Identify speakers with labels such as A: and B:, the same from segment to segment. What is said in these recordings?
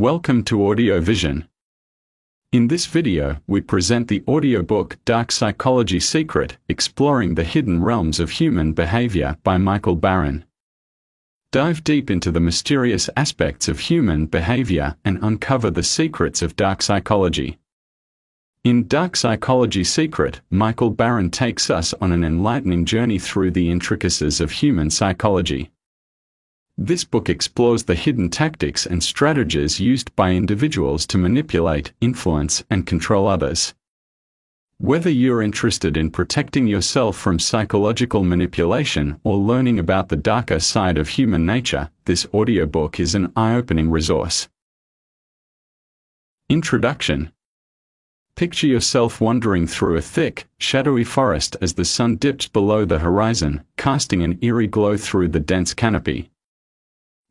A: Welcome to Audio Vision. In this video, we present the audiobook Dark Psychology Secret Exploring the Hidden Realms of Human Behavior by Michael Barron. Dive deep into the mysterious aspects of human behavior and uncover the secrets of dark psychology. In Dark Psychology Secret, Michael Barron takes us on an enlightening journey through the intricacies of human psychology. This book explores the hidden tactics and strategies used by individuals to manipulate, influence, and control others. Whether you're interested in protecting yourself from psychological manipulation or learning about the darker side of human nature, this audiobook is an eye opening resource. Introduction Picture yourself wandering through a thick, shadowy forest as the sun dips below the horizon, casting an eerie glow through the dense canopy.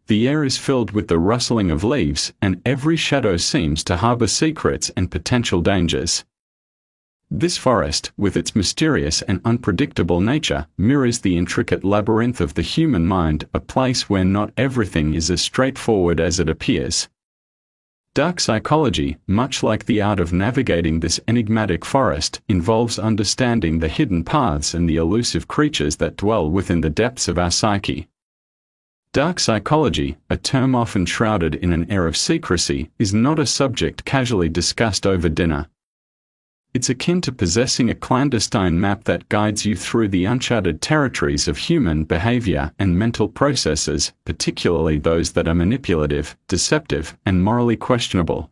A: The air is filled with the rustling of leaves, and every shadow seems to harbor secrets and potential dangers. This forest, with its mysterious and unpredictable nature, mirrors the intricate labyrinth of the human mind, a place where not everything is as straightforward as it appears. Dark psychology, much like the art of navigating this enigmatic forest, involves understanding the hidden paths and the elusive creatures that dwell within the depths of our psyche. Dark psychology, a term often shrouded in an air of secrecy, is not a subject casually discussed over dinner. It's akin to possessing a clandestine map that guides you through the uncharted territories of human behavior and mental processes, particularly those that are manipulative, deceptive, and morally questionable.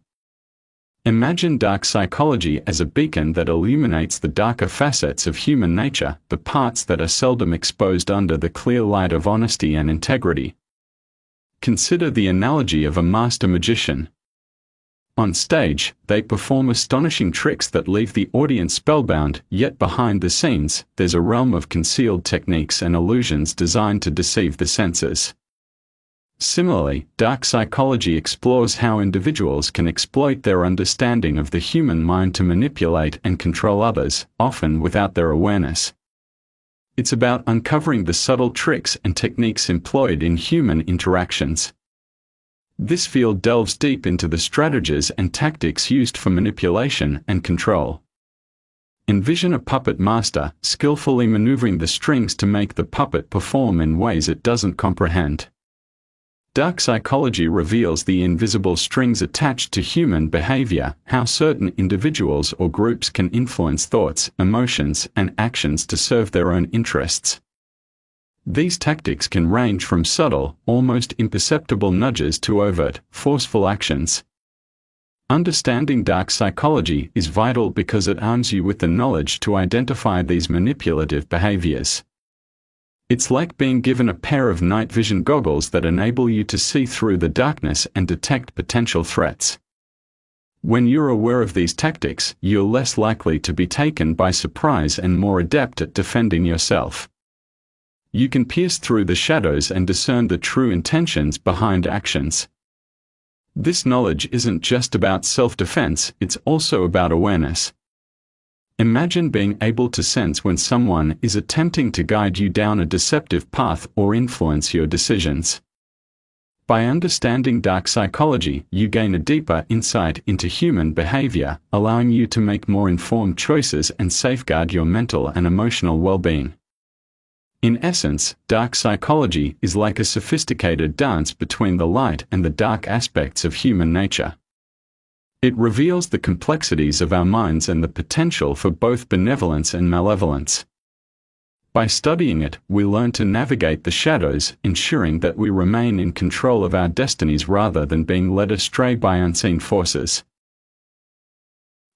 A: Imagine dark psychology as a beacon that illuminates the darker facets of human nature, the parts that are seldom exposed under the clear light of honesty and integrity. Consider the analogy of a master magician. On stage, they perform astonishing tricks that leave the audience spellbound, yet behind the scenes, there's a realm of concealed techniques and illusions designed to deceive the senses. Similarly, dark psychology explores how individuals can exploit their understanding of the human mind to manipulate and control others, often without their awareness. It's about uncovering the subtle tricks and techniques employed in human interactions. This field delves deep into the strategies and tactics used for manipulation and control. Envision a puppet master skillfully maneuvering the strings to make the puppet perform in ways it doesn't comprehend. Dark psychology reveals the invisible strings attached to human behavior, how certain individuals or groups can influence thoughts, emotions, and actions to serve their own interests. These tactics can range from subtle, almost imperceptible nudges to overt, forceful actions. Understanding dark psychology is vital because it arms you with the knowledge to identify these manipulative behaviors. It's like being given a pair of night vision goggles that enable you to see through the darkness and detect potential threats. When you're aware of these tactics, you're less likely to be taken by surprise and more adept at defending yourself. You can pierce through the shadows and discern the true intentions behind actions. This knowledge isn't just about self defense, it's also about awareness. Imagine being able to sense when someone is attempting to guide you down a deceptive path or influence your decisions. By understanding dark psychology, you gain a deeper insight into human behavior, allowing you to make more informed choices and safeguard your mental and emotional well being. In essence, dark psychology is like a sophisticated dance between the light and the dark aspects of human nature. It reveals the complexities of our minds and the potential for both benevolence and malevolence. By studying it, we learn to navigate the shadows, ensuring that we remain in control of our destinies rather than being led astray by unseen forces.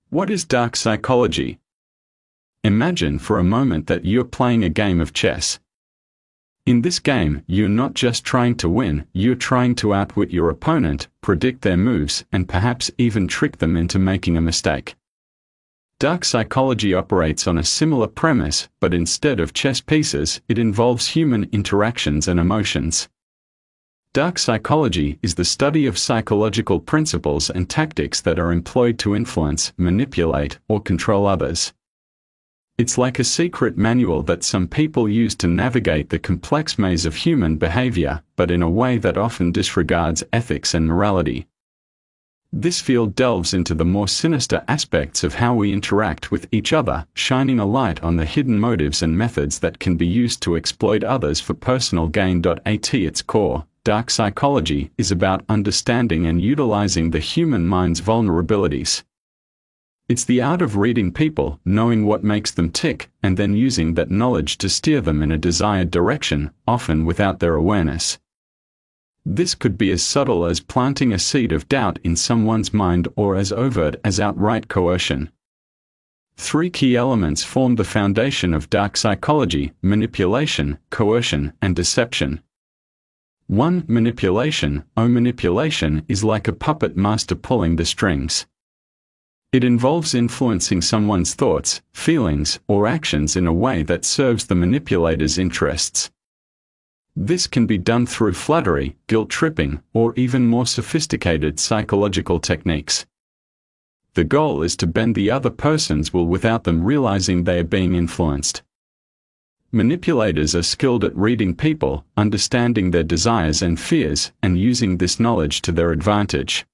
A: What is dark psychology? Imagine for a moment that you're playing a game of chess. In this game, you're not just trying to win, you're trying to outwit your opponent, predict their moves, and perhaps even trick them into making a mistake. Dark psychology operates on a similar premise, but instead of chess pieces, it involves human interactions and emotions. Dark psychology is the study of psychological principles and tactics that are employed to influence, manipulate, or control others. It's like a secret manual that some people use to navigate the complex maze of human behavior, but in a way that often disregards ethics and morality. This field delves into the more sinister aspects of how we interact with each other, shining a light on the hidden motives and methods that can be used to exploit others for personal gain. At its core, dark psychology is about understanding and utilizing the human mind's vulnerabilities. It's the art of reading people, knowing what makes them tick, and then using that knowledge to steer them in a desired direction, often without their awareness. This could be as subtle as planting a seed of doubt in someone's mind or as overt as outright coercion. Three key elements form the foundation of dark psychology manipulation, coercion, and deception. 1. Manipulation. Oh, manipulation is like a puppet master pulling the strings. It involves influencing someone's thoughts, feelings, or actions in a way that serves the manipulator's interests. This can be done through flattery, guilt tripping, or even more sophisticated psychological techniques. The goal is to bend the other person's will without them realizing they are being influenced. Manipulators are skilled at reading people, understanding their desires and fears, and using this knowledge to their advantage.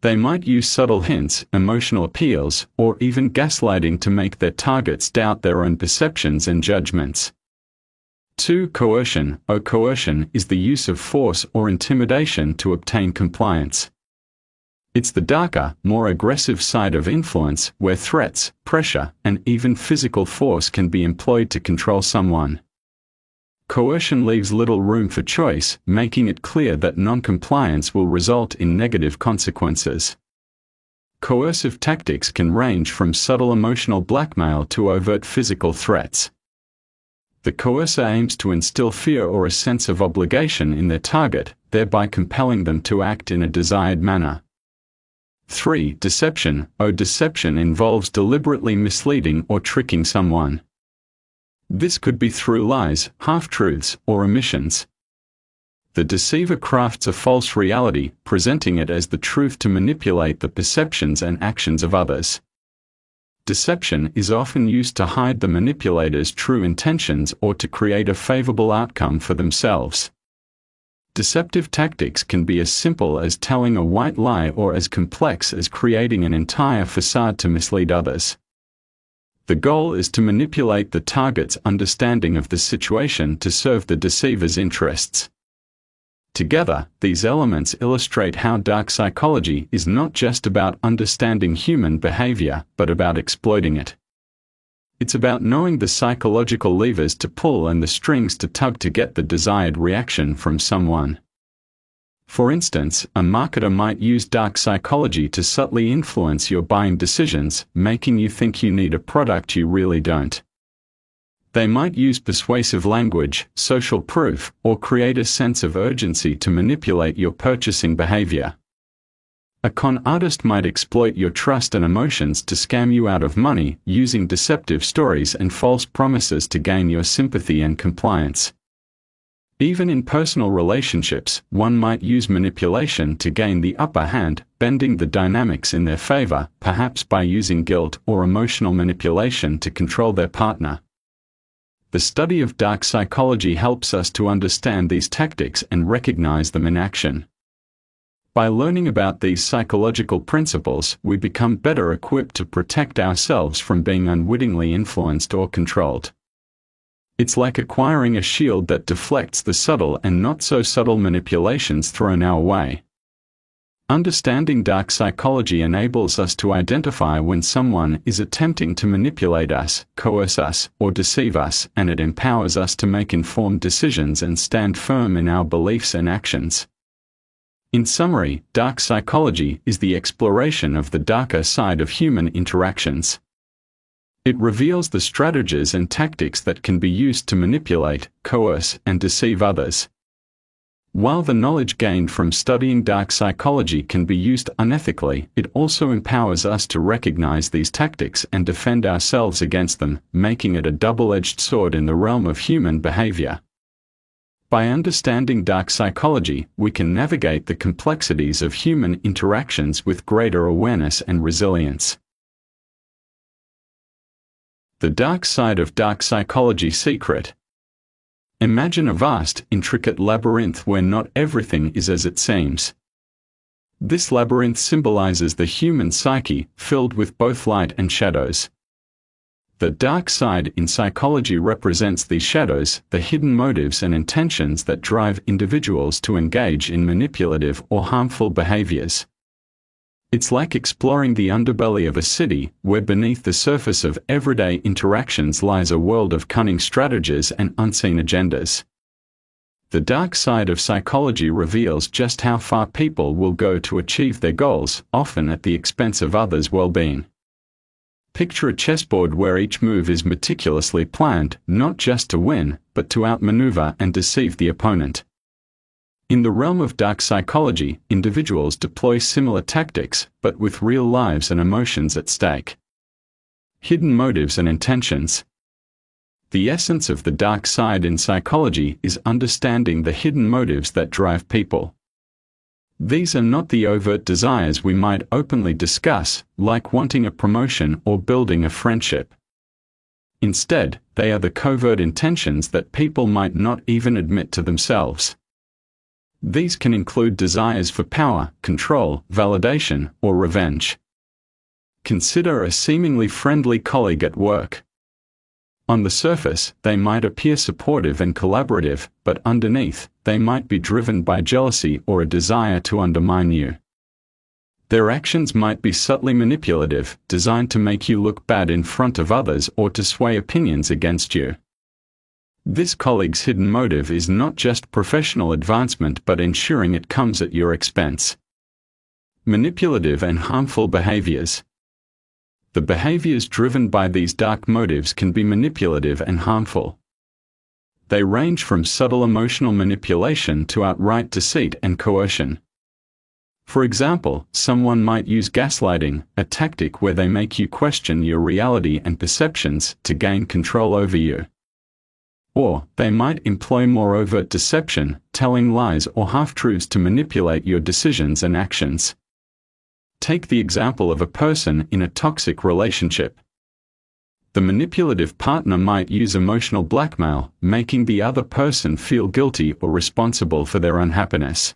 A: They might use subtle hints, emotional appeals, or even gaslighting to make their targets doubt their own perceptions and judgments. 2. Coercion. O coercion is the use of force or intimidation to obtain compliance. It's the darker, more aggressive side of influence where threats, pressure, and even physical force can be employed to control someone. Coercion leaves little room for choice, making it clear that non-compliance will result in negative consequences. Coercive tactics can range from subtle emotional blackmail to overt physical threats the coercer aims to instill fear or a sense of obligation in their target, thereby compelling them to act in a desired manner. 3. Deception. O deception involves deliberately misleading or tricking someone. This could be through lies, half-truths, or omissions. The deceiver crafts a false reality, presenting it as the truth to manipulate the perceptions and actions of others. Deception is often used to hide the manipulator's true intentions or to create a favorable outcome for themselves. Deceptive tactics can be as simple as telling a white lie or as complex as creating an entire facade to mislead others. The goal is to manipulate the target's understanding of the situation to serve the deceiver's interests. Together, these elements illustrate how dark psychology is not just about understanding human behavior, but about exploiting it. It's about knowing the psychological levers to pull and the strings to tug to get the desired reaction from someone. For instance, a marketer might use dark psychology to subtly influence your buying decisions, making you think you need a product you really don't. They might use persuasive language, social proof, or create a sense of urgency to manipulate your purchasing behavior. A con artist might exploit your trust and emotions to scam you out of money using deceptive stories and false promises to gain your sympathy and compliance. Even in personal relationships, one might use manipulation to gain the upper hand, bending the dynamics in their favor, perhaps by using guilt or emotional manipulation to control their partner. The study of dark psychology helps us to understand these tactics and recognize them in action. By learning about these psychological principles, we become better equipped to protect ourselves from being unwittingly influenced or controlled. It's like acquiring a shield that deflects the subtle and not so subtle manipulations thrown our way. Understanding dark psychology enables us to identify when someone is attempting to manipulate us, coerce us, or deceive us, and it empowers us to make informed decisions and stand firm in our beliefs and actions. In summary, dark psychology is the exploration of the darker side of human interactions. It reveals the strategies and tactics that can be used to manipulate, coerce, and deceive others. While the knowledge gained from studying dark psychology can be used unethically, it also empowers us to recognize these tactics and defend ourselves against them, making it a double edged sword in the realm of human behavior. By understanding dark psychology, we can navigate the complexities of human interactions with greater awareness and resilience. The Dark Side of Dark Psychology Secret Imagine a vast, intricate labyrinth where not everything is as it seems. This labyrinth symbolizes the human psyche, filled with both light and shadows. The dark side in psychology represents these shadows, the hidden motives and intentions that drive individuals to engage in manipulative or harmful behaviors. It's like exploring the underbelly of a city, where beneath the surface of everyday interactions lies a world of cunning strategies and unseen agendas. The dark side of psychology reveals just how far people will go to achieve their goals, often at the expense of others' well being. Picture a chessboard where each move is meticulously planned, not just to win, but to outmaneuver and deceive the opponent. In the realm of dark psychology, individuals deploy similar tactics, but with real lives and emotions at stake. Hidden motives and intentions. The essence of the dark side in psychology is understanding the hidden motives that drive people. These are not the overt desires we might openly discuss, like wanting a promotion or building a friendship. Instead, they are the covert intentions that people might not even admit to themselves. These can include desires for power, control, validation, or revenge. Consider a seemingly friendly colleague at work. On the surface, they might appear supportive and collaborative, but underneath, they might be driven by jealousy or a desire to undermine you. Their actions might be subtly manipulative, designed to make you look bad in front of others or to sway opinions against you. This colleague's hidden motive is not just professional advancement but ensuring it comes at your expense. Manipulative and harmful behaviors. The behaviors driven by these dark motives can be manipulative and harmful. They range from subtle emotional manipulation to outright deceit and coercion. For example, someone might use gaslighting, a tactic where they make you question your reality and perceptions to gain control over you. Or, they might employ more overt deception, telling lies or half truths to manipulate your decisions and actions. Take the example of a person in a toxic relationship. The manipulative partner might use emotional blackmail, making the other person feel guilty or responsible for their unhappiness.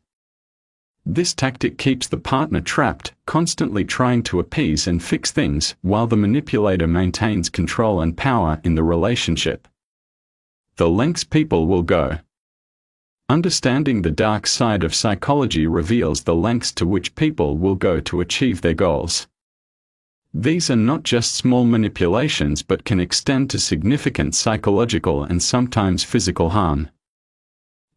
A: This tactic keeps the partner trapped, constantly trying to appease and fix things, while the manipulator maintains control and power in the relationship. The lengths people will go. Understanding the dark side of psychology reveals the lengths to which people will go to achieve their goals. These are not just small manipulations but can extend to significant psychological and sometimes physical harm.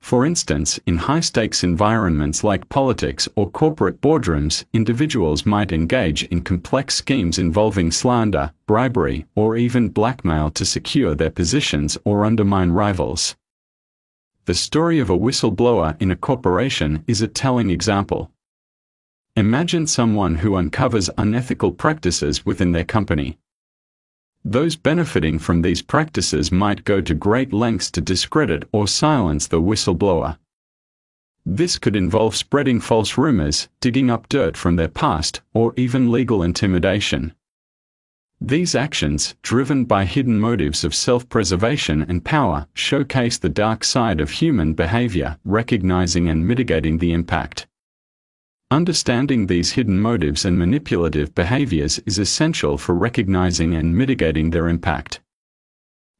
A: For instance, in high stakes environments like politics or corporate boardrooms, individuals might engage in complex schemes involving slander, bribery, or even blackmail to secure their positions or undermine rivals. The story of a whistleblower in a corporation is a telling example. Imagine someone who uncovers unethical practices within their company. Those benefiting from these practices might go to great lengths to discredit or silence the whistleblower. This could involve spreading false rumors, digging up dirt from their past, or even legal intimidation. These actions, driven by hidden motives of self preservation and power, showcase the dark side of human behavior, recognizing and mitigating the impact. Understanding these hidden motives and manipulative behaviors is essential for recognizing and mitigating their impact.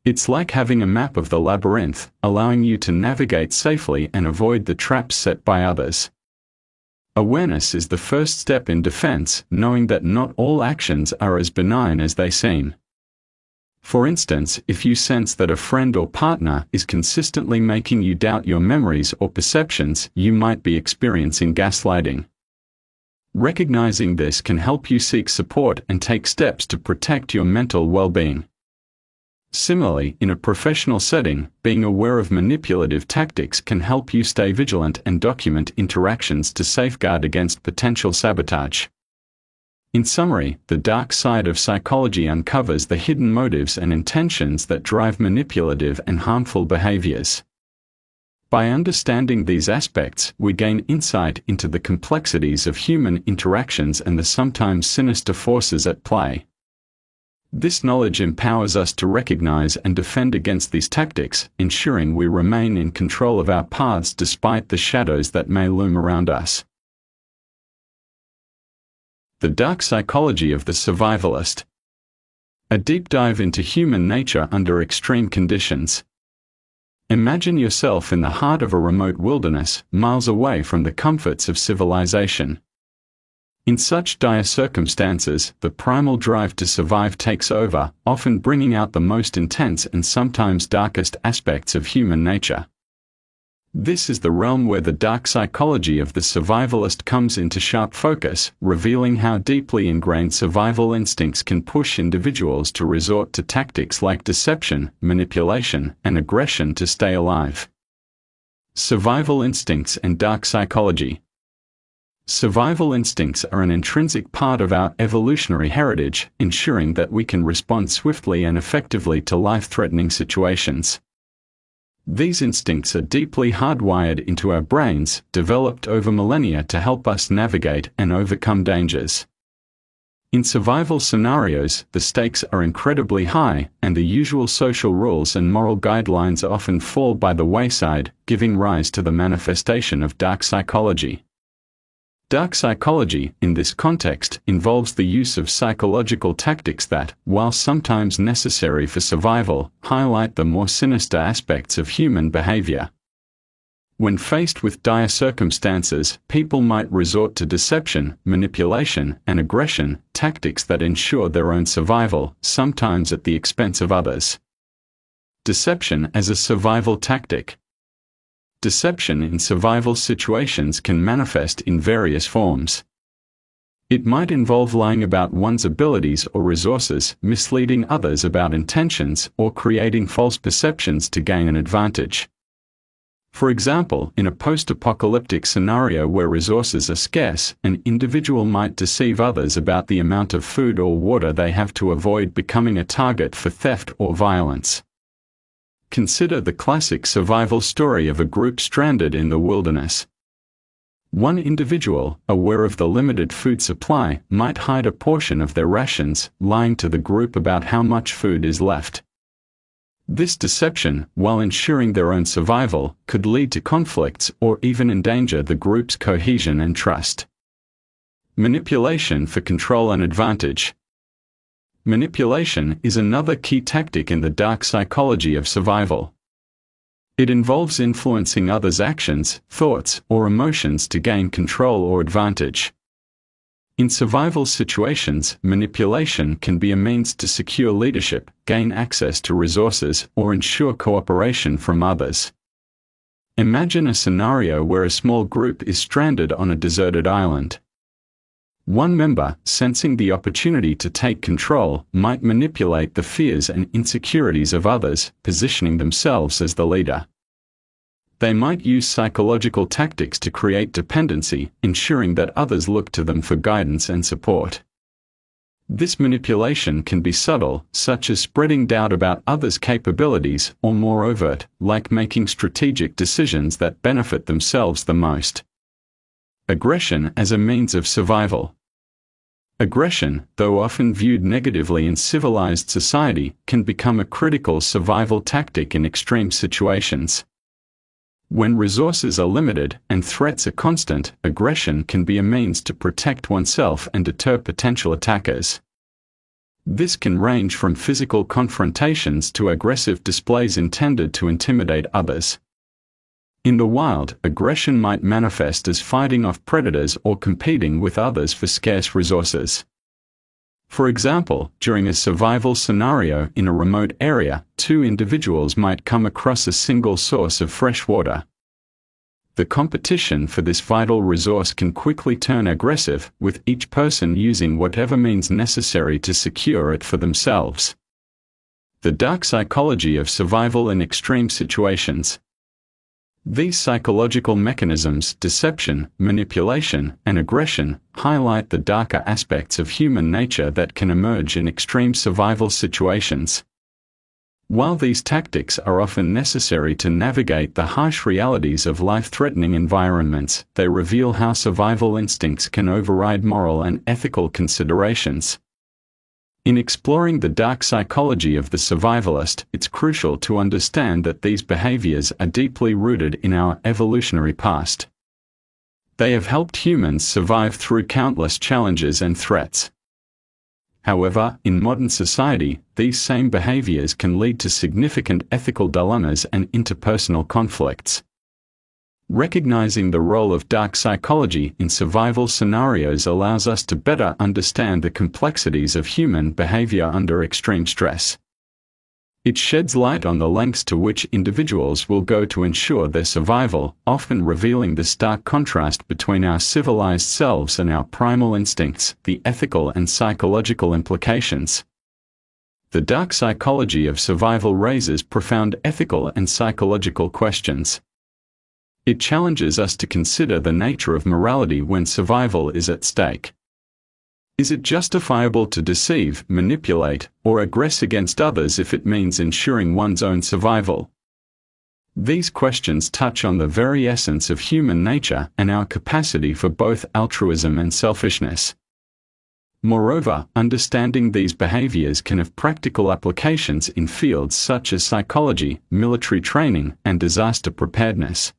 A: It's like having a map of the labyrinth, allowing you to navigate safely and avoid the traps set by others. Awareness is the first step in defense, knowing that not all actions are as benign as they seem. For instance, if you sense that a friend or partner is consistently making you doubt your memories or perceptions, you might be experiencing gaslighting. Recognizing this can help you seek support and take steps to protect your mental well being. Similarly, in a professional setting, being aware of manipulative tactics can help you stay vigilant and document interactions to safeguard against potential sabotage. In summary, the dark side of psychology uncovers the hidden motives and intentions that drive manipulative and harmful behaviors. By understanding these aspects, we gain insight into the complexities of human interactions and the sometimes sinister forces at play. This knowledge empowers us to recognize and defend against these tactics, ensuring we remain in control of our paths despite the shadows that may loom around us. The Dark Psychology of the Survivalist. A deep dive into human nature under extreme conditions. Imagine yourself in the heart of a remote wilderness, miles away from the comforts of civilization. In such dire circumstances, the primal drive to survive takes over, often bringing out the most intense and sometimes darkest aspects of human nature. This is the realm where the dark psychology of the survivalist comes into sharp focus, revealing how deeply ingrained survival instincts can push individuals to resort to tactics like deception, manipulation, and aggression to stay alive. Survival instincts and dark psychology. Survival instincts are an intrinsic part of our evolutionary heritage, ensuring that we can respond swiftly and effectively to life threatening situations. These instincts are deeply hardwired into our brains, developed over millennia to help us navigate and overcome dangers. In survival scenarios, the stakes are incredibly high, and the usual social rules and moral guidelines often fall by the wayside, giving rise to the manifestation of dark psychology. Dark psychology, in this context, involves the use of psychological tactics that, while sometimes necessary for survival, highlight the more sinister aspects of human behavior. When faced with dire circumstances, people might resort to deception, manipulation, and aggression, tactics that ensure their own survival, sometimes at the expense of others. Deception as a survival tactic. Deception in survival situations can manifest in various forms. It might involve lying about one's abilities or resources, misleading others about intentions, or creating false perceptions to gain an advantage. For example, in a post apocalyptic scenario where resources are scarce, an individual might deceive others about the amount of food or water they have to avoid becoming a target for theft or violence. Consider the classic survival story of a group stranded in the wilderness. One individual, aware of the limited food supply, might hide a portion of their rations, lying to the group about how much food is left. This deception, while ensuring their own survival, could lead to conflicts or even endanger the group's cohesion and trust. Manipulation for control and advantage. Manipulation is another key tactic in the dark psychology of survival. It involves influencing others' actions, thoughts, or emotions to gain control or advantage. In survival situations, manipulation can be a means to secure leadership, gain access to resources, or ensure cooperation from others. Imagine a scenario where a small group is stranded on a deserted island. One member, sensing the opportunity to take control, might manipulate the fears and insecurities of others, positioning themselves as the leader. They might use psychological tactics to create dependency, ensuring that others look to them for guidance and support. This manipulation can be subtle, such as spreading doubt about others' capabilities, or more overt, like making strategic decisions that benefit themselves the most. Aggression as a means of survival. Aggression, though often viewed negatively in civilized society, can become a critical survival tactic in extreme situations. When resources are limited and threats are constant, aggression can be a means to protect oneself and deter potential attackers. This can range from physical confrontations to aggressive displays intended to intimidate others. In the wild, aggression might manifest as fighting off predators or competing with others for scarce resources. For example, during a survival scenario in a remote area, two individuals might come across a single source of fresh water. The competition for this vital resource can quickly turn aggressive, with each person using whatever means necessary to secure it for themselves. The dark psychology of survival in extreme situations. These psychological mechanisms, deception, manipulation, and aggression, highlight the darker aspects of human nature that can emerge in extreme survival situations. While these tactics are often necessary to navigate the harsh realities of life threatening environments, they reveal how survival instincts can override moral and ethical considerations. In exploring the dark psychology of the survivalist, it's crucial to understand that these behaviors are deeply rooted in our evolutionary past. They have helped humans survive through countless challenges and threats. However, in modern society, these same behaviors can lead to significant ethical dilemmas and interpersonal conflicts. Recognizing the role of dark psychology in survival scenarios allows us to better understand the complexities of human behavior under extreme stress. It sheds light on the lengths to which individuals will go to ensure their survival, often revealing the stark contrast between our civilized selves and our primal instincts, the ethical and psychological implications. The dark psychology of survival raises profound ethical and psychological questions. It challenges us to consider the nature of morality when survival is at stake. Is it justifiable to deceive, manipulate, or aggress against others if it means ensuring one's own survival? These questions touch on the very essence of human nature and our capacity for both altruism and selfishness. Moreover, understanding these behaviors can have practical applications in fields such as psychology, military training, and disaster preparedness.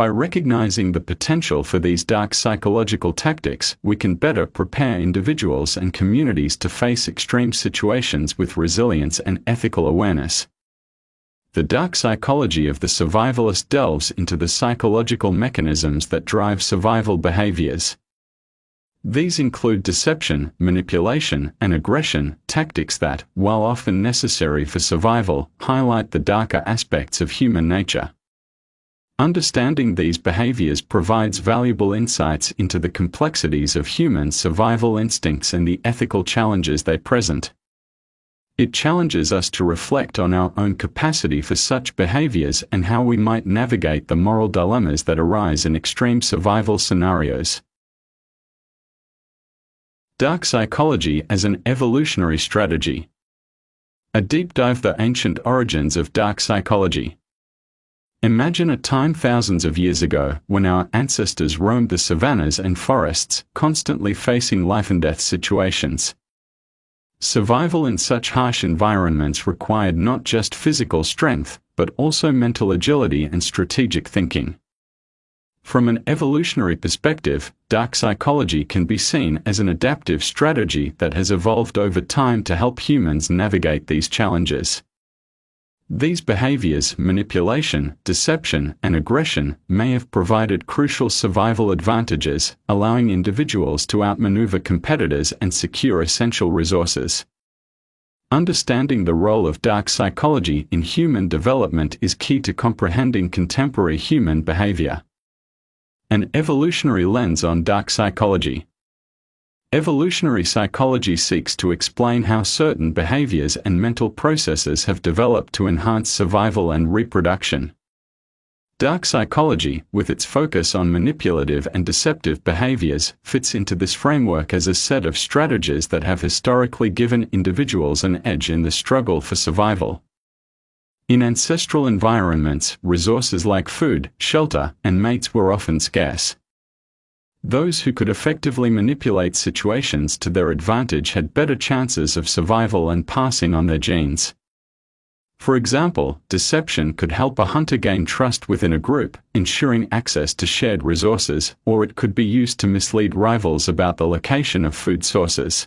A: By recognizing the potential for these dark psychological tactics, we can better prepare individuals and communities to face extreme situations with resilience and ethical awareness. The dark psychology of the survivalist delves into the psychological mechanisms that drive survival behaviors. These include deception, manipulation, and aggression, tactics that, while often necessary for survival, highlight the darker aspects of human nature. Understanding these behaviors provides valuable insights into the complexities of human survival instincts and the ethical challenges they present. It challenges us to reflect on our own capacity for such behaviors and how we might navigate the moral dilemmas that arise in extreme survival scenarios. Dark Psychology as an Evolutionary Strategy A deep dive the ancient origins of dark psychology. Imagine a time thousands of years ago when our ancestors roamed the savannas and forests, constantly facing life and death situations. Survival in such harsh environments required not just physical strength, but also mental agility and strategic thinking. From an evolutionary perspective, dark psychology can be seen as an adaptive strategy that has evolved over time to help humans navigate these challenges. These behaviors, manipulation, deception, and aggression, may have provided crucial survival advantages, allowing individuals to outmaneuver competitors and secure essential resources. Understanding the role of dark psychology in human development is key to comprehending contemporary human behavior. An evolutionary lens on dark psychology. Evolutionary psychology seeks to explain how certain behaviors and mental processes have developed to enhance survival and reproduction. Dark psychology, with its focus on manipulative and deceptive behaviors, fits into this framework as a set of strategies that have historically given individuals an edge in the struggle for survival. In ancestral environments, resources like food, shelter, and mates were often scarce. Those who could effectively manipulate situations to their advantage had better chances of survival and passing on their genes. For example, deception could help a hunter gain trust within a group, ensuring access to shared resources, or it could be used to mislead rivals about the location of food sources.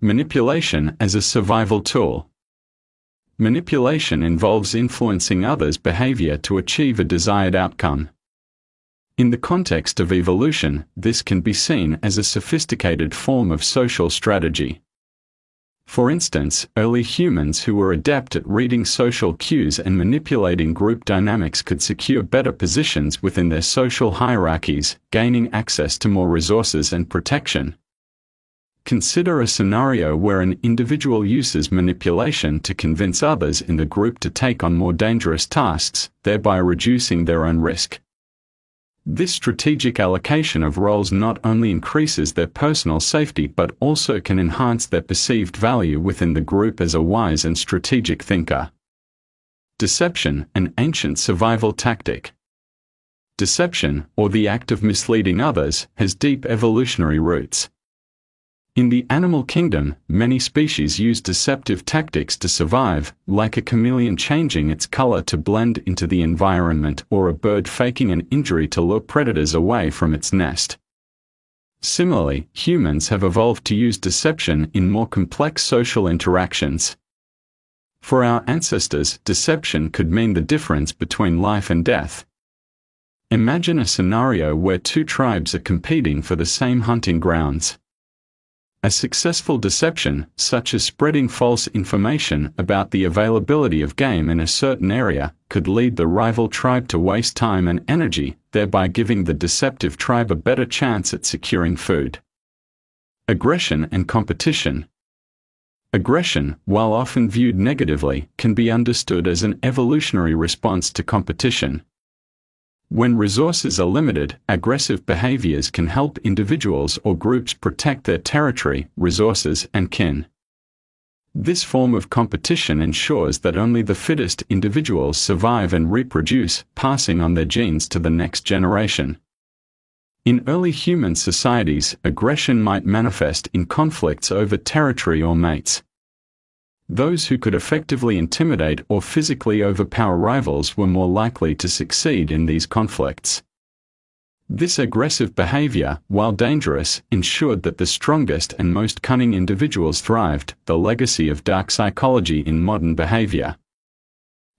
A: Manipulation as a survival tool. Manipulation involves influencing others' behavior to achieve a desired outcome. In the context of evolution, this can be seen as a sophisticated form of social strategy. For instance, early humans who were adept at reading social cues and manipulating group dynamics could secure better positions within their social hierarchies, gaining access to more resources and protection. Consider a scenario where an individual uses manipulation to convince others in the group to take on more dangerous tasks, thereby reducing their own risk. This strategic allocation of roles not only increases their personal safety but also can enhance their perceived value within the group as a wise and strategic thinker. Deception, an ancient survival tactic. Deception, or the act of misleading others, has deep evolutionary roots. In the animal kingdom, many species use deceptive tactics to survive, like a chameleon changing its color to blend into the environment or a bird faking an injury to lure predators away from its nest. Similarly, humans have evolved to use deception in more complex social interactions. For our ancestors, deception could mean the difference between life and death. Imagine a scenario where two tribes are competing for the same hunting grounds. A successful deception, such as spreading false information about the availability of game in a certain area, could lead the rival tribe to waste time and energy, thereby giving the deceptive tribe a better chance at securing food. Aggression and competition. Aggression, while often viewed negatively, can be understood as an evolutionary response to competition. When resources are limited, aggressive behaviors can help individuals or groups protect their territory, resources, and kin. This form of competition ensures that only the fittest individuals survive and reproduce, passing on their genes to the next generation. In early human societies, aggression might manifest in conflicts over territory or mates. Those who could effectively intimidate or physically overpower rivals were more likely to succeed in these conflicts. This aggressive behavior, while dangerous, ensured that the strongest and most cunning individuals thrived, the legacy of dark psychology in modern behavior.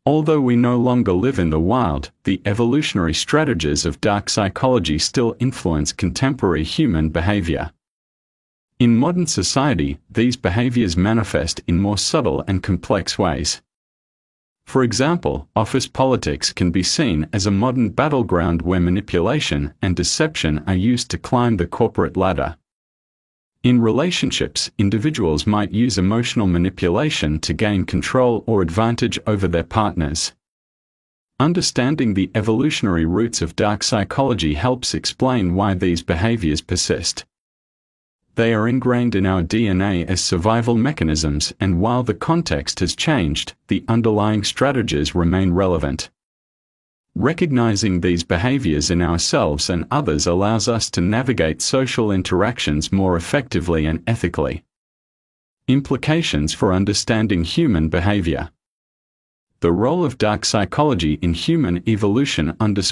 A: Although we no longer live in the wild, the evolutionary strategies of dark psychology still influence contemporary human behavior. In modern society, these behaviors manifest in more subtle and complex ways. For example, office politics can be seen as a modern battleground where manipulation and deception are used to climb the corporate ladder. In relationships, individuals might use emotional manipulation to gain control or advantage over their partners. Understanding the evolutionary roots of dark psychology helps explain why these behaviors persist. They are ingrained in our DNA as survival mechanisms, and while the context has changed, the underlying strategies remain relevant. Recognizing these behaviors in ourselves and others allows us to navigate social interactions more effectively and ethically. Implications for understanding human behavior. The role of dark psychology in human evolution underscores